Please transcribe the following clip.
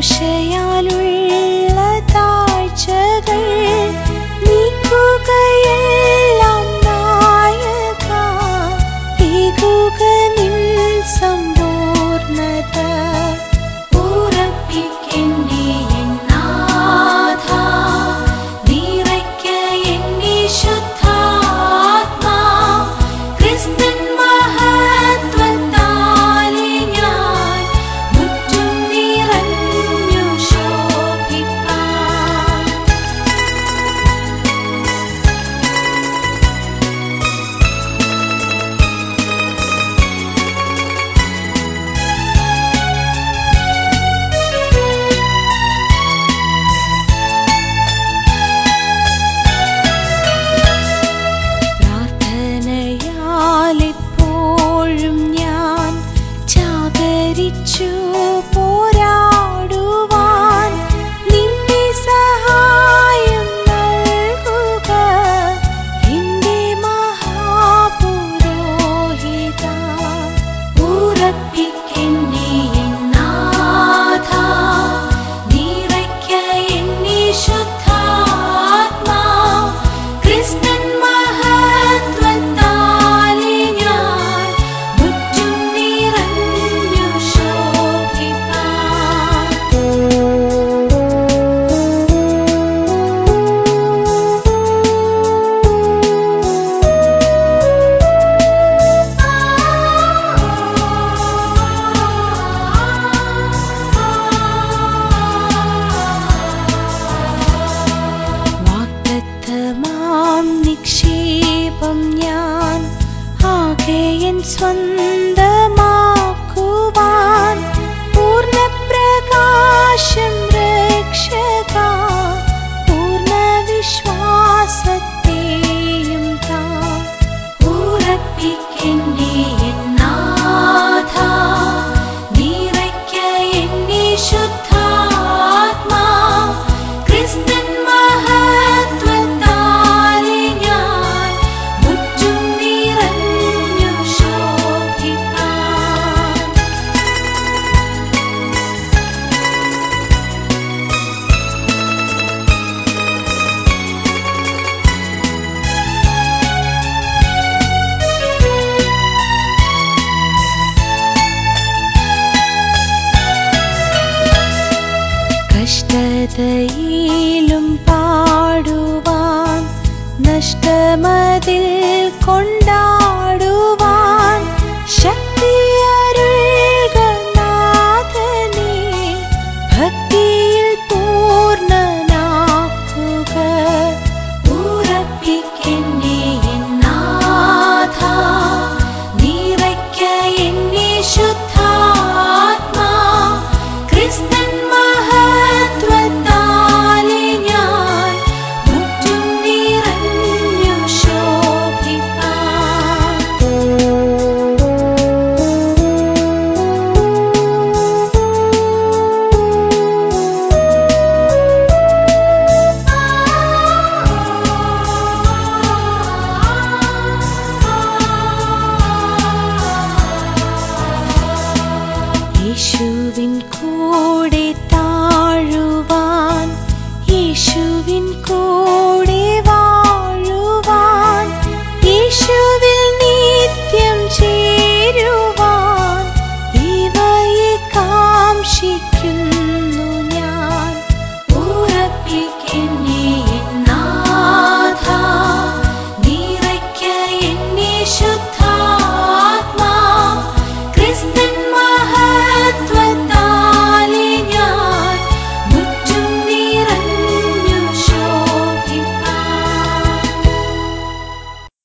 斜阳春 കഷ്ടതയിലും പാടുവാൻ നഷ്ടമതിൽ കൊണ്ട്